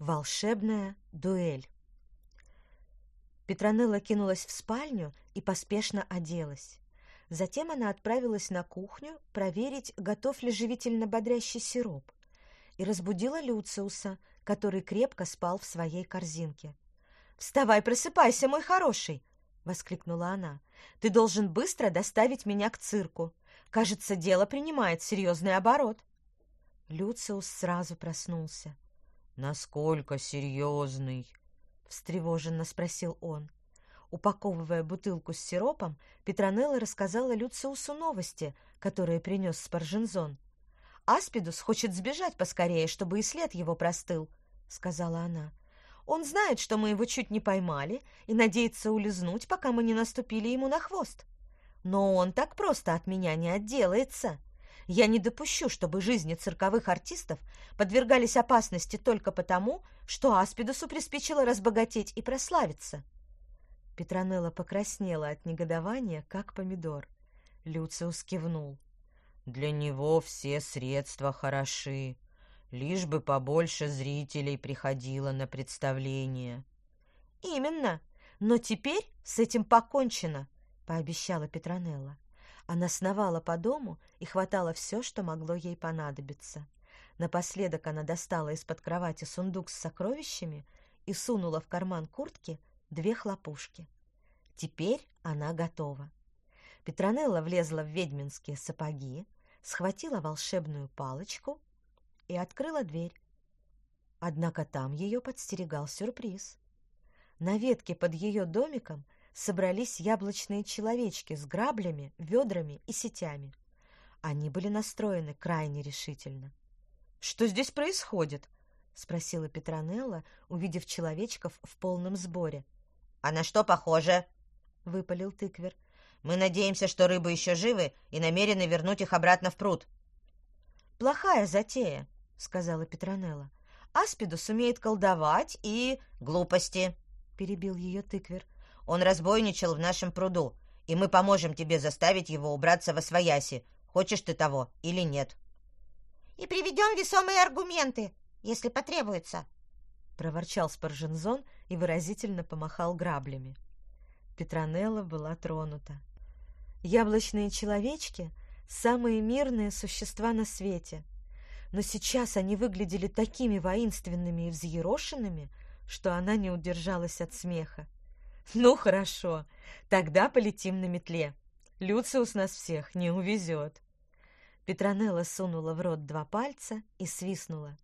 Волшебная дуэль. Петронелла кинулась в спальню и поспешно оделась. Затем она отправилась на кухню проверить, готов ли живительно-бодрящий сироп, и разбудила Люциуса, который крепко спал в своей корзинке. «Вставай, просыпайся, мой хороший!» — воскликнула она. «Ты должен быстро доставить меня к цирку. Кажется, дело принимает серьезный оборот». Люциус сразу проснулся. «Насколько серьезный?» — встревоженно спросил он. Упаковывая бутылку с сиропом, Петронелла рассказала Люциусу новости, которые принес Спаржензон. «Аспидус хочет сбежать поскорее, чтобы и след его простыл», — сказала она. «Он знает, что мы его чуть не поймали, и надеется улизнуть, пока мы не наступили ему на хвост. Но он так просто от меня не отделается». Я не допущу, чтобы жизни цирковых артистов подвергались опасности только потому, что Аспидусу приспичило разбогатеть и прославиться. Петронелла покраснела от негодования, как помидор. Люциус кивнул. «Для него все средства хороши, лишь бы побольше зрителей приходило на представление». «Именно, но теперь с этим покончено», — пообещала Петронелла. Она сновала по дому и хватала все, что могло ей понадобиться. Напоследок она достала из-под кровати сундук с сокровищами и сунула в карман куртки две хлопушки. Теперь она готова. Петронелла влезла в ведьминские сапоги, схватила волшебную палочку и открыла дверь. Однако там ее подстерегал сюрприз. На ветке под ее домиком – собрались яблочные человечки с граблями, ведрами и сетями. Они были настроены крайне решительно. «Что здесь происходит?» — спросила Петронелла, увидев человечков в полном сборе. «А на что похоже?» — выпалил тыквер. «Мы надеемся, что рыбы еще живы и намерены вернуть их обратно в пруд». «Плохая затея», — сказала Петронелла. «Аспидус умеет колдовать и...» «Глупости», — перебил ее тыквер. Он разбойничал в нашем пруду, и мы поможем тебе заставить его убраться во свояси, хочешь ты того или нет. И приведем весомые аргументы, если потребуется, проворчал Спаржензон и выразительно помахал граблями. Петронелла была тронута. Яблочные человечки — самые мирные существа на свете. Но сейчас они выглядели такими воинственными и взъерошенными, что она не удержалась от смеха. «Ну, хорошо, тогда полетим на метле. Люциус нас всех не увезет». Петронелла сунула в рот два пальца и свистнула.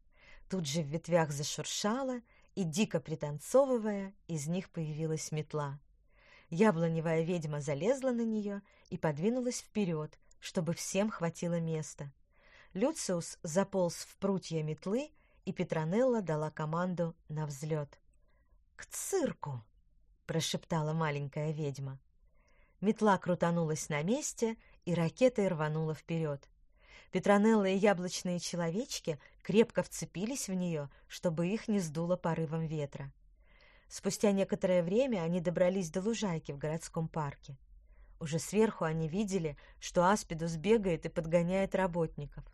Тут же в ветвях зашуршала, и, дико пританцовывая, из них появилась метла. Яблоневая ведьма залезла на нее и подвинулась вперед, чтобы всем хватило места. Люциус заполз в прутья метлы, и Петронелла дала команду на взлет. «К цирку!» Прошептала маленькая ведьма. Метла крутанулась на месте, и ракетой рванула вперед. Петронелла и яблочные человечки крепко вцепились в нее, чтобы их не сдуло порывом ветра. Спустя некоторое время они добрались до лужайки в городском парке. Уже сверху они видели, что Аспидус бегает и подгоняет работников.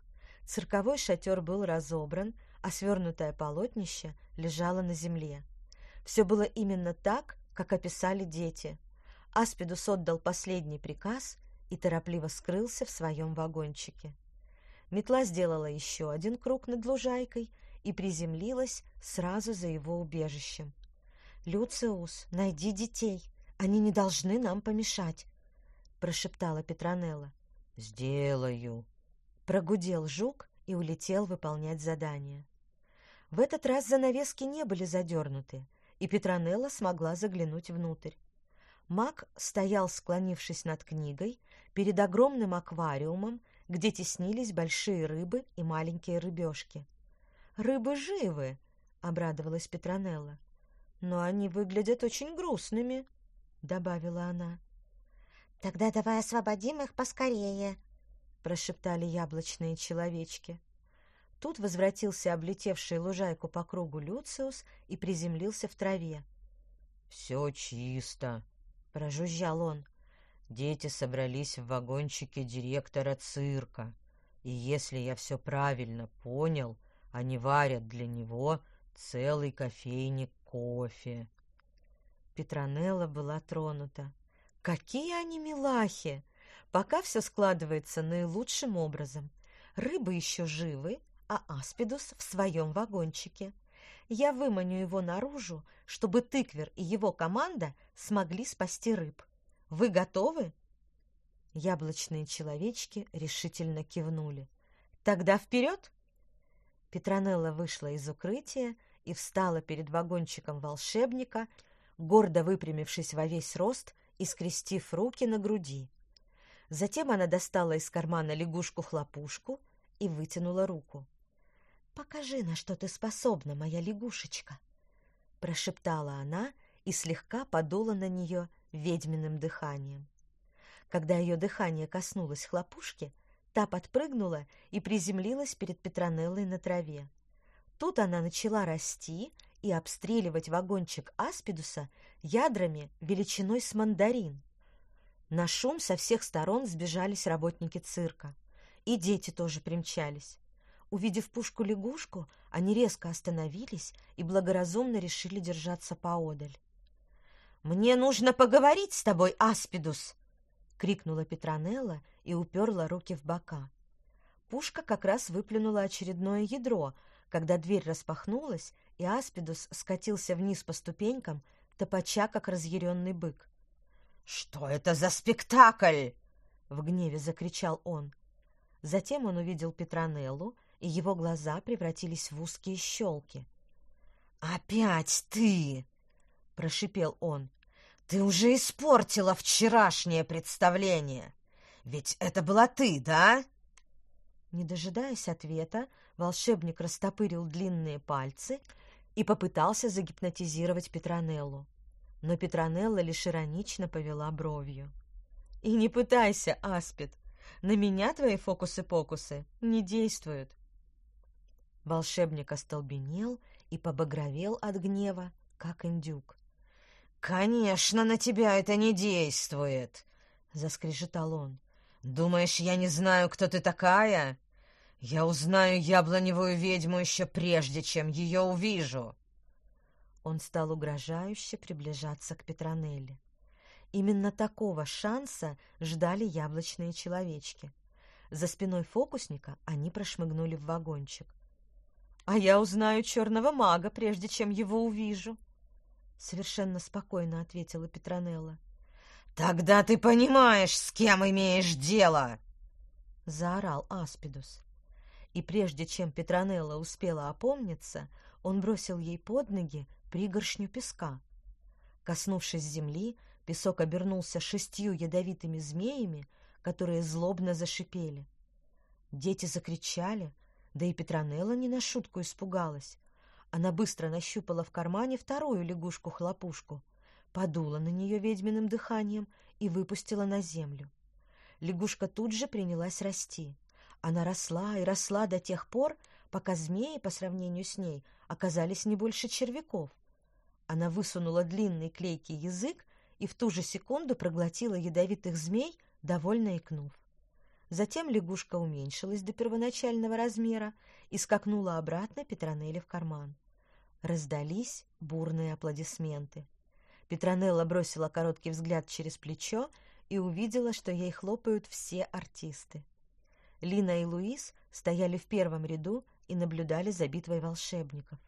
Цирковой шатер был разобран, а свернутое полотнище лежало на земле. Все было именно так, как описали дети. Аспидус отдал последний приказ и торопливо скрылся в своем вагончике. Метла сделала еще один круг над лужайкой и приземлилась сразу за его убежищем. «Люциус, найди детей, они не должны нам помешать», — прошептала Петронелла. «Сделаю», — прогудел жук и улетел выполнять задание. В этот раз занавески не были задернуты, и Петронелла смогла заглянуть внутрь. Мак стоял, склонившись над книгой, перед огромным аквариумом, где теснились большие рыбы и маленькие рыбешки. «Рыбы живы!» — обрадовалась Петронелла. «Но они выглядят очень грустными», — добавила она. «Тогда давай освободим их поскорее», — прошептали яблочные человечки. Тут возвратился облетевший лужайку по кругу Люциус и приземлился в траве. «Все чисто», — прожужжал он. «Дети собрались в вагончике директора цирка, и если я все правильно понял, они варят для него целый кофейник кофе. Петронелла была тронута. Какие они милахи! Пока все складывается наилучшим образом. Рыбы еще живы, а Аспидус в своем вагончике. Я выманю его наружу, чтобы тыквер и его команда смогли спасти рыб. Вы готовы? Яблочные человечки решительно кивнули. Тогда вперед! Петронелла вышла из укрытия и встала перед вагончиком волшебника, гордо выпрямившись во весь рост и скрестив руки на груди. Затем она достала из кармана лягушку-хлопушку и вытянула руку. «Покажи, на что ты способна, моя лягушечка!» Прошептала она и слегка подула на нее ведьминым дыханием. Когда ее дыхание коснулось хлопушки, та подпрыгнула и приземлилась перед Петронеллой на траве. Тут она начала расти и обстреливать вагончик Аспидуса ядрами величиной с мандарин. На шум со всех сторон сбежались работники цирка. И дети тоже примчались. Увидев пушку-лягушку, они резко остановились и благоразумно решили держаться поодаль. «Мне нужно поговорить с тобой, Аспидус!» — крикнула Петронелла и уперла руки в бока. Пушка как раз выплюнула очередное ядро, когда дверь распахнулась, и Аспидус скатился вниз по ступенькам, топача, как разъяренный бык. «Что это за спектакль?» — в гневе закричал он. Затем он увидел Петронеллу, и его глаза превратились в узкие щелки. «Опять ты!» — прошипел он. «Ты уже испортила вчерашнее представление! Ведь это была ты, да?» Не дожидаясь ответа, волшебник растопырил длинные пальцы и попытался загипнотизировать Петронеллу. Но Петронелла лишь иронично повела бровью. «И не пытайся, Аспид! На меня твои фокусы-покусы не действуют!» Волшебник остолбенел и побагровел от гнева, как индюк. «Конечно, на тебя это не действует!» — заскрежетал он. «Думаешь, я не знаю, кто ты такая? Я узнаю яблоневую ведьму еще прежде, чем ее увижу!» Он стал угрожающе приближаться к Петронелле. Именно такого шанса ждали яблочные человечки. За спиной фокусника они прошмыгнули в вагончик. А я узнаю черного мага, прежде чем его увижу. Совершенно спокойно ответила Петронелла. Тогда ты понимаешь, с кем имеешь дело, заорал Аспидус. И прежде чем Петронелла успела опомниться, он бросил ей под ноги пригоршню песка. Коснувшись земли, песок обернулся шестью ядовитыми змеями, которые злобно зашипели. Дети закричали, да и Петронелла не на шутку испугалась. Она быстро нащупала в кармане вторую лягушку-хлопушку, подула на нее ведьминым дыханием и выпустила на землю. Лягушка тут же принялась расти. Она росла и росла до тех пор, пока змеи по сравнению с ней оказались не больше червяков. Она высунула длинный клейкий язык и в ту же секунду проглотила ядовитых змей, довольно икнув. Затем лягушка уменьшилась до первоначального размера и скакнула обратно Петронелле в карман. Раздались бурные аплодисменты. Петронелла бросила короткий взгляд через плечо и увидела, что ей хлопают все артисты. Лина и Луис стояли в первом ряду и наблюдали за битвой волшебников.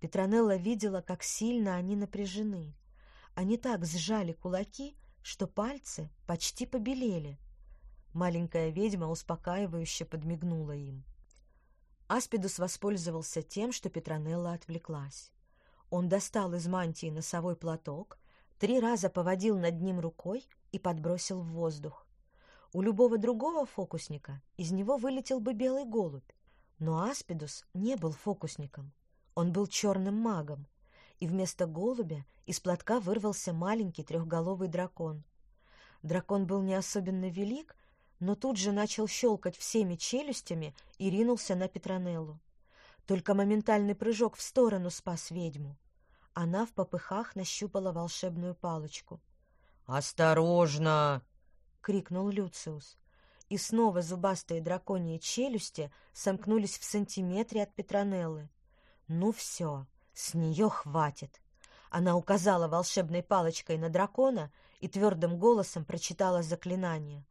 Петронелла видела, как сильно они напряжены. Они так сжали кулаки, что пальцы почти побелели — Маленькая ведьма успокаивающе подмигнула им. Аспидус воспользовался тем, что Петронелла отвлеклась. Он достал из мантии носовой платок, три раза поводил над ним рукой и подбросил в воздух. У любого другого фокусника из него вылетел бы белый голубь, но Аспидус не был фокусником. Он был черным магом, и вместо голубя из платка вырвался маленький трехголовый дракон. Дракон был не особенно велик, но тут же начал щелкать всеми челюстями и ринулся на Петронеллу. Только моментальный прыжок в сторону спас ведьму. Она в попыхах нащупала волшебную палочку. «Осторожно!» — крикнул Люциус. И снова зубастые драконьи челюсти сомкнулись в сантиметре от Петронеллы. Ну все, с нее хватит. Она указала волшебной палочкой на дракона и твердым голосом прочитала заклинание.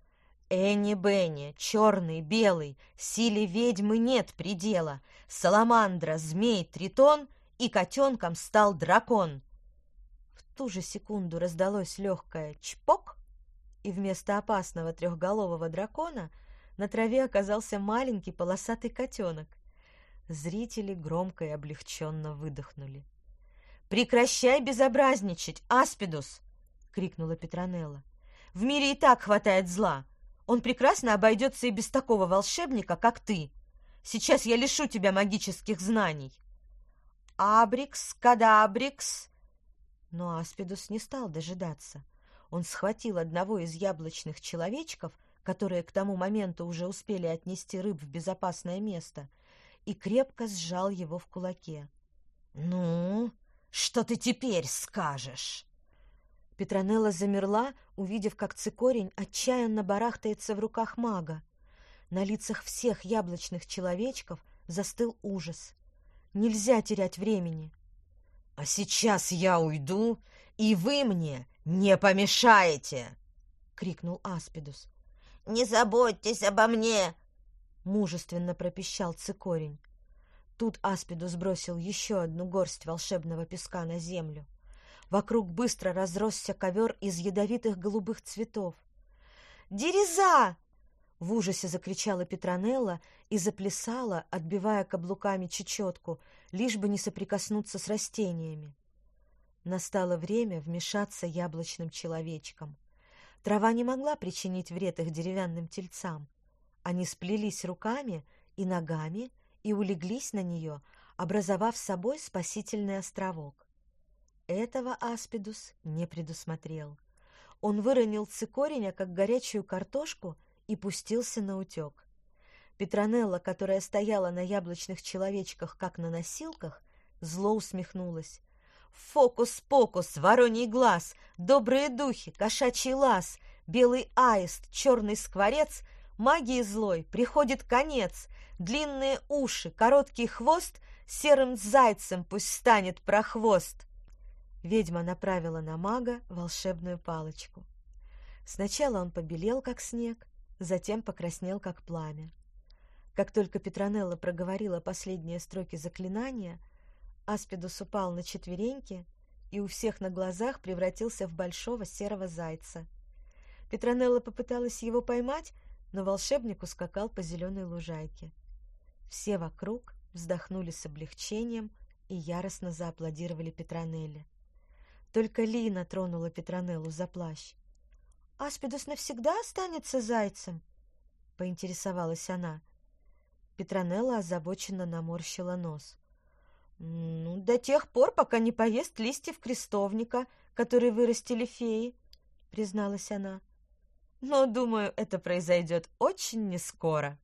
«Энни Бенни, черный, белый, силе ведьмы нет предела, саламандра, змей, тритон, и котенком стал дракон». В ту же секунду раздалось легкое «чпок», и вместо опасного трехголового дракона на траве оказался маленький полосатый котенок. Зрители громко и облегченно выдохнули. «Прекращай безобразничать, Аспидус!» — крикнула Петронелла. «В мире и так хватает зла. Он прекрасно обойдется и без такого волшебника, как ты. Сейчас я лишу тебя магических знаний». «Абрикс, кадабрикс!» Но Аспидус не стал дожидаться. Он схватил одного из яблочных человечков, которые к тому моменту уже успели отнести рыб в безопасное место, и крепко сжал его в кулаке. «Ну, что ты теперь скажешь?» Петронелла замерла, увидев, как цикорень отчаянно барахтается в руках мага. На лицах всех яблочных человечков застыл ужас. Нельзя терять времени. «А сейчас я уйду, и вы мне не помешаете!» — крикнул Аспидус. «Не заботьтесь обо мне!» — мужественно пропищал цикорень. Тут Аспидус бросил еще одну горсть волшебного песка на землю. Вокруг быстро разросся ковер из ядовитых голубых цветов. «Дереза!» — в ужасе закричала Петронелла и заплясала, отбивая каблуками чечетку, лишь бы не соприкоснуться с растениями. Настало время вмешаться яблочным человечкам. Трава не могла причинить вред их деревянным тельцам. Они сплелись руками и ногами и улеглись на нее, образовав собой спасительный островок. Этого Аспидус не предусмотрел. Он выронил цикореня, как горячую картошку, и пустился на утек. Петронелла, которая стояла на яблочных человечках, как на носилках, зло усмехнулась. Фокус-покус, вороний глаз, добрые духи, кошачий лаз, белый аист, черный скворец, магии злой, приходит конец, длинные уши, короткий хвост, серым зайцем пусть станет прохвост. Ведьма направила на мага волшебную палочку. Сначала он побелел, как снег, затем покраснел, как пламя. Как только Петронелла проговорила последние строки заклинания, Аспидус упал на четвереньки и у всех на глазах превратился в большого серого зайца. Петронелла попыталась его поймать, но волшебник ускакал по зеленой лужайке. Все вокруг вздохнули с облегчением и яростно зааплодировали Петронелле. Только Лина тронула Петронеллу за плащ. «Аспидус навсегда останется зайцем?» — поинтересовалась она. Петронелла озабоченно наморщила нос. «Ну, до тех пор, пока не поест листьев крестовника, которые вырастили феи», — призналась она. «Но, думаю, это произойдет очень нескоро».